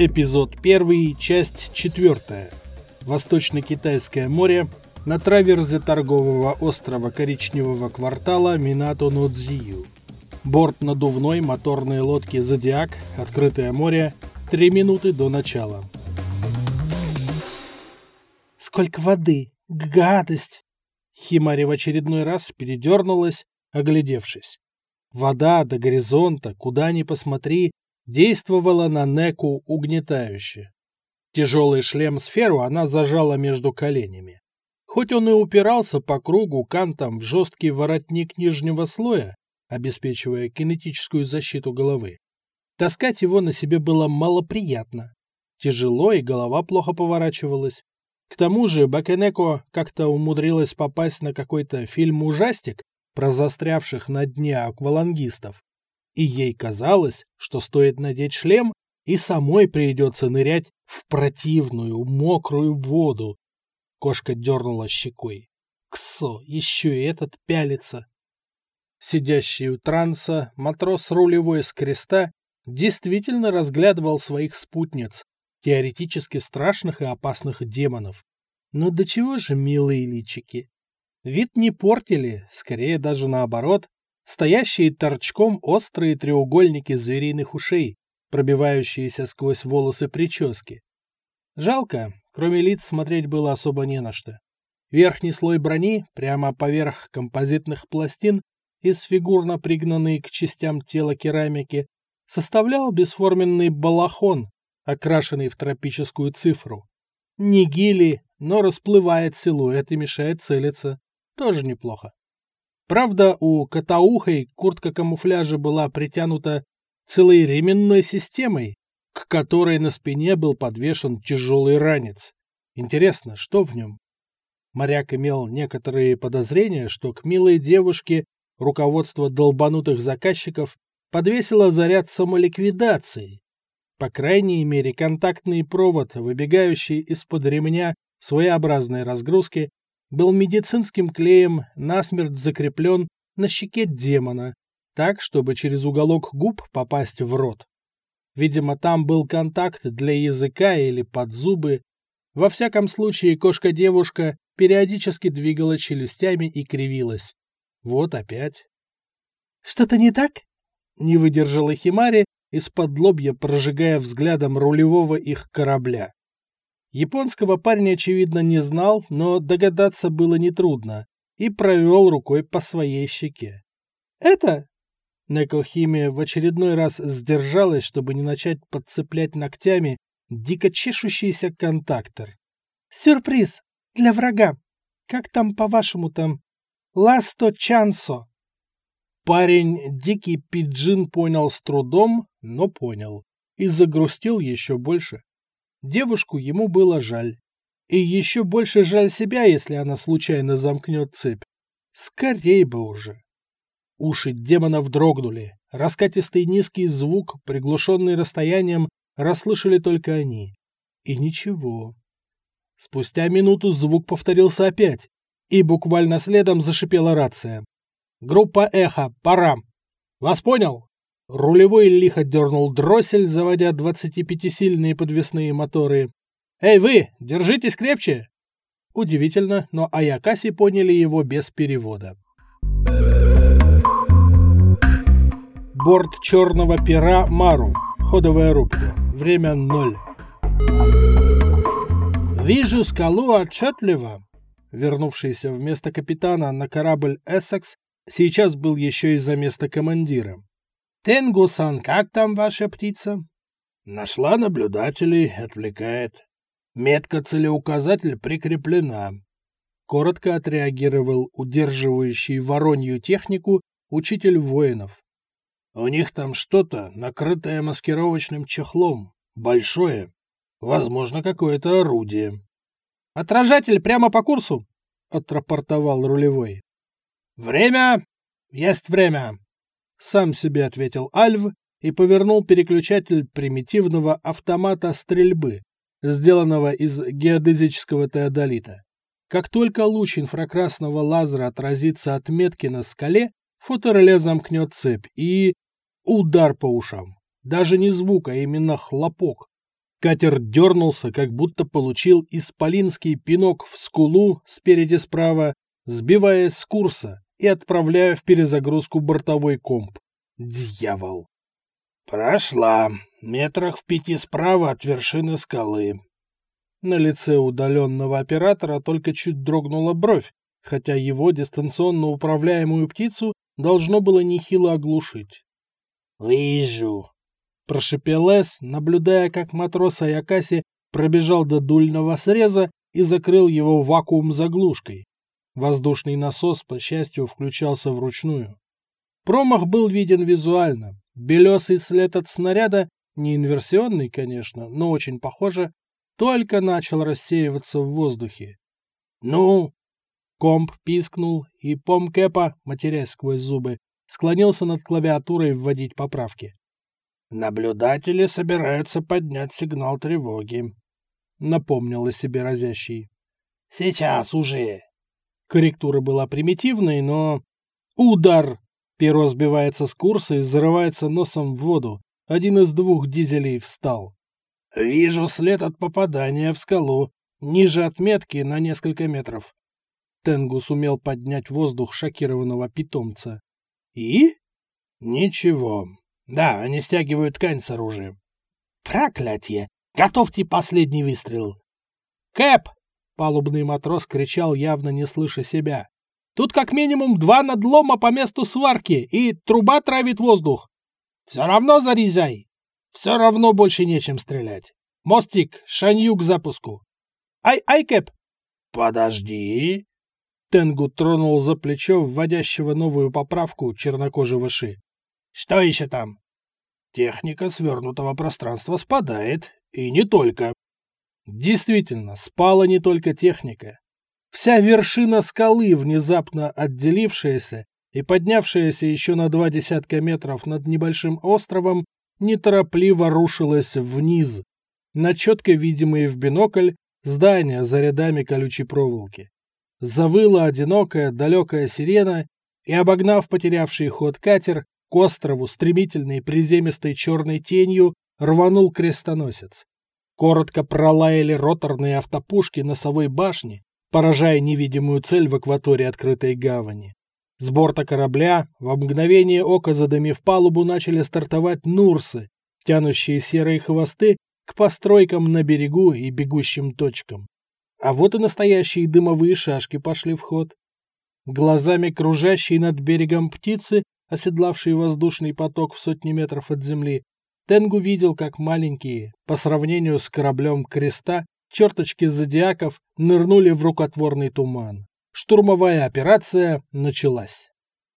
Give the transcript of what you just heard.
Эпизод 1, часть 4. Восточно-Китайское море на траверзе торгового острова коричневого квартала Минато-Нодзию. Борт надувной моторной лодки «Зодиак», открытое море, три минуты до начала. «Сколько воды! Гадость!» Химари в очередной раз передернулась, оглядевшись. Вода до горизонта, куда ни посмотри, действовала на Неку угнетающе. Тяжелый шлем-сферу она зажала между коленями. Хоть он и упирался по кругу кантом в жесткий воротник нижнего слоя, обеспечивая кинетическую защиту головы, таскать его на себе было малоприятно. Тяжело, и голова плохо поворачивалась. К тому же Бакенеко как-то умудрилась попасть на какой-то фильм-ужастик про застрявших на дне аквалангистов и ей казалось, что стоит надеть шлем, и самой придется нырять в противную, мокрую воду. Кошка дернула щекой. Ксо, еще и этот пялится. Сидящий у транса, матрос рулевой с креста действительно разглядывал своих спутниц, теоретически страшных и опасных демонов. Но до чего же милые личики? Вид не портили, скорее даже наоборот, стоящие торчком острые треугольники звериных ушей, пробивающиеся сквозь волосы прически. Жалко, кроме лиц смотреть было особо не на что. Верхний слой брони, прямо поверх композитных пластин, из фигурно пригнанной к частям тела керамики, составлял бесформенный балахон, окрашенный в тропическую цифру. Не гили, но расплывает силуэт и мешает целиться. Тоже неплохо. Правда, у Катаухой куртка камуфляжа была притянута целой ременной системой, к которой на спине был подвешен тяжелый ранец. Интересно, что в нем? Моряк имел некоторые подозрения, что к милой девушке руководство долбанутых заказчиков подвесило заряд самоликвидации. По крайней мере, контактный провод, выбегающий из-под ремня своеобразной разгрузки, был медицинским клеем насмерть закреплен на щеке демона, так, чтобы через уголок губ попасть в рот. Видимо, там был контакт для языка или под зубы. Во всяком случае, кошка-девушка периодически двигала челюстями и кривилась. Вот опять. «Что-то не так?» — не выдержала Химари, из-под лобья прожигая взглядом рулевого их корабля. Японского парень, очевидно, не знал, но догадаться было нетрудно, и провел рукой по своей щеке. «Это?» Некохимия в очередной раз сдержалась, чтобы не начать подцеплять ногтями дико чешущийся контактор. «Сюрприз! Для врага! Как там по-вашему там? Ласто Чансо!» Парень дикий пиджин понял с трудом, но понял. И загрустил еще больше. Девушку ему было жаль. И еще больше жаль себя, если она случайно замкнет цепь. Скорей бы уже. Уши демонов дрогнули. Раскатистый низкий звук, приглушенный расстоянием, расслышали только они. И ничего. Спустя минуту звук повторился опять, и буквально следом зашипела рация. «Группа Эхо, пора!» «Вас понял?» Рулевой лихо дернул дроссель, заводя 25-сильные подвесные моторы. «Эй, вы, держитесь крепче!» Удивительно, но Аякаси поняли его без перевода. Борт черного пера Мару. Ходовая рубка. Время ноль. «Вижу скалу отчетливо!» Вернувшийся вместо капитана на корабль «Эссекс» сейчас был еще и за место командира. Тенгусан, как там ваша птица? Нашла наблюдателей, отвлекает. Метка-целеуказатель прикреплена. Коротко отреагировал удерживающий воронью технику учитель воинов. У них там что-то, накрытое маскировочным чехлом. Большое. Возможно, какое-то орудие. «Отражатель прямо по курсу!» — отрапортовал рулевой. «Время! Есть время!» Сам себе ответил Альв и повернул переключатель примитивного автомата стрельбы, сделанного из геодезического теодолита. Как только луч инфракрасного лазера отразится от метки на скале, фотореле замкнет цепь и... Удар по ушам. Даже не звук, а именно хлопок. Катер дернулся, как будто получил исполинский пинок в скулу спереди справа, сбиваясь с курса и отправляя в перезагрузку бортовой комп. Дьявол! Прошла. Метрах в пяти справа от вершины скалы. На лице удаленного оператора только чуть дрогнула бровь, хотя его дистанционно управляемую птицу должно было нехило оглушить. «Вижу», — прошипел Эс, наблюдая, как матрос Аякаси пробежал до дульного среза и закрыл его вакуум заглушкой. Воздушный насос, по счастью, включался вручную. Промах был виден визуально. Белесый след от снаряда, не инверсионный, конечно, но очень похоже, только начал рассеиваться в воздухе. «Ну?» Комп пискнул, и Помкэпа, матерясь сквозь зубы, склонился над клавиатурой вводить поправки. «Наблюдатели собираются поднять сигнал тревоги», — напомнил о себе разящий. «Сейчас уже!» Корректура была примитивной, но... Удар! Перо сбивается с курса и взрывается носом в воду. Один из двух дизелей встал. «Вижу след от попадания в скалу. Ниже отметки на несколько метров». Тенгу сумел поднять воздух шокированного питомца. «И?» «Ничего. Да, они стягивают ткань с оружием». «Проклятье! Готовьте последний выстрел!» «Кэп!» — палубный матрос кричал, явно не слыша себя. «Тут как минимум два надлома по месту сварки, и труба травит воздух. Все равно зарезай!» Все равно больше нечем стрелять. Мостик, шанью к запуску. Ай, ай, Кэп! Подожди. Тенгу тронул за плечо вводящего новую поправку чернокожего Ши. Что еще там? Техника свернутого пространства спадает, и не только. Действительно, спала не только техника. Вся вершина скалы, внезапно отделившаяся и поднявшаяся еще на два десятка метров над небольшим островом, неторопливо рушилась вниз, на четко видимые в бинокль здания за рядами колючей проволоки. Завыла одинокая далекая сирена, и, обогнав потерявший ход катер, к острову стремительной приземистой черной тенью рванул крестоносец. Коротко пролаяли роторные автопушки носовой башни, поражая невидимую цель в акватории открытой гавани. С борта корабля, в мгновение ока задымив палубу, начали стартовать нурсы, тянущие серые хвосты к постройкам на берегу и бегущим точкам. А вот и настоящие дымовые шашки пошли в ход. Глазами кружащей над берегом птицы, оседлавшие воздушный поток в сотни метров от земли, Тенгу видел, как маленькие, по сравнению с кораблем креста, черточки зодиаков нырнули в рукотворный туман. Штурмовая операция началась.